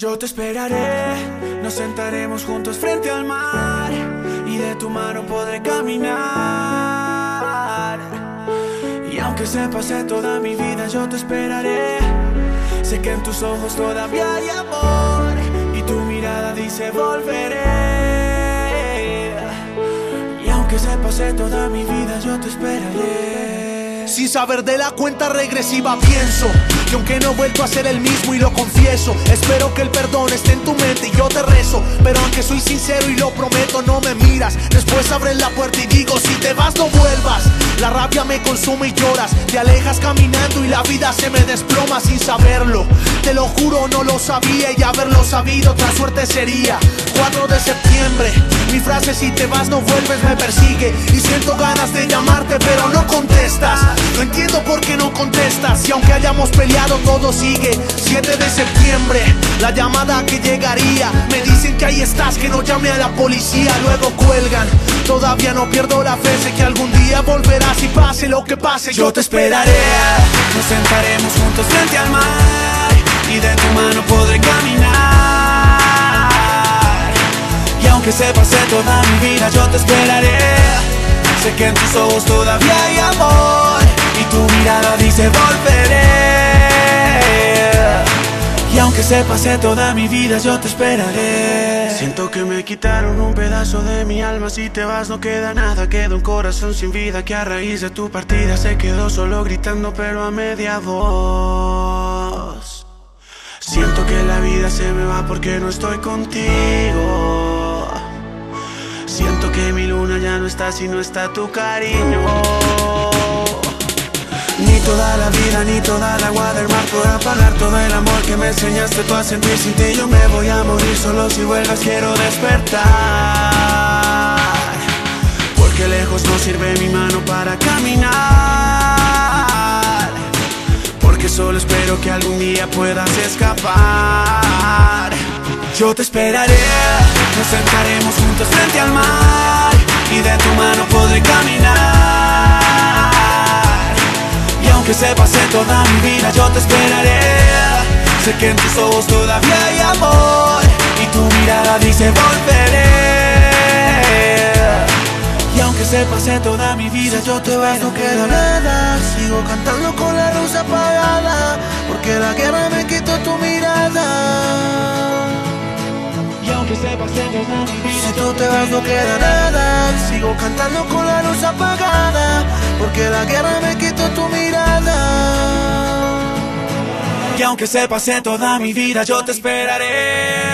Yo te esperaré, nos sentaremos juntos frente al mar y de tu mano podré caminar. Y aunque se pase toda mi vida, yo te esperaré. Sé que en tus ojos todavía hay amor y tu mirada dice volveré. Y aunque se pase toda mi vida, yo te esperaré. Sin saber de la cuenta regresiva pienso. Que aunque no he vuelto a ser el mismo y lo confieso Espero que el perdón esté en tu mente y yo te rezo. Pero aunque soy sincero y lo prometo no me miras. Después abres la puerta y digo si te vas no vuelvas. La rabia me consume y lloras. Te alejas caminando y la vida se me desploma sin saberlo. Te lo juro no lo sabía y haberlo sabido otra suerte sería. 4 de septiembre Mi frase si te vas no vuelves me persigue. Y siento ganas de llamarte pero no contestas. No entiendo por qué no contestas. Y aunque hayamos peleado todo sigue. 7 de septiembre, la llamada que llegaría. Me dicen que ahí estás, que no llame a la policía. Luego cuelgan, todavía no pierdo la fe Sé que algún día volverás y pase lo que pase Yo te esperaré, nos sentaremos juntos frente al mar Y de tu mano podré caminar aunque se pase toda mi vida yo te esperaré. Sé que en tus ojos todavía hay amor Y tu mirada dice volveré Y aunque se pase toda mi vida yo te esperaré. Siento que me quitaron un pedazo de mi alma. Si te vas no queda nada, queda un corazón sin vida Que a raíz de tu partida se quedó solo gritando pero a media voz. Siento que la vida se me va porque no estoy contigo mi luna ya no está si no está tu cariño. Ni toda la vida, ni toda el agua del mar podrá pagar todo el amor que me enseñaste tú a sentir sin ti. Yo me voy a morir solo si vuelvas, quiero despertar. Porque lejos no sirve mi mano para caminar. Porque solo espero que algún día puedas escapar. Yo te esperaré, nos sentaremos juntos frente al se pase toda mi vida, yo te esperaré. Sé que en tus ojos todavía hay amor y tu mirada dice volveré. Y aunque se pase toda mi vida, yo te vas, no queda nada Sigo cantando con la luz apagada Porque la guerra me quitó tu mirada si tú te vas no queda nada Sigo cantando con la luz apagada Porque la guerra me quitó tu mirada Y aunque se pase toda mi vida yo te esperaré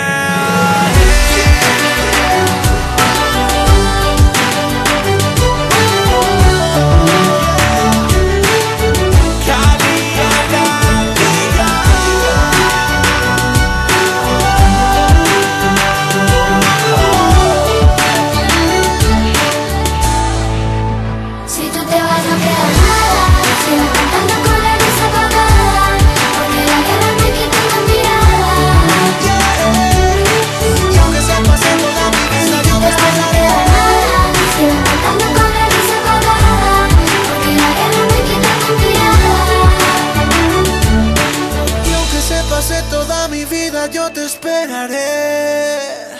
toda mi vida yo te esperaré.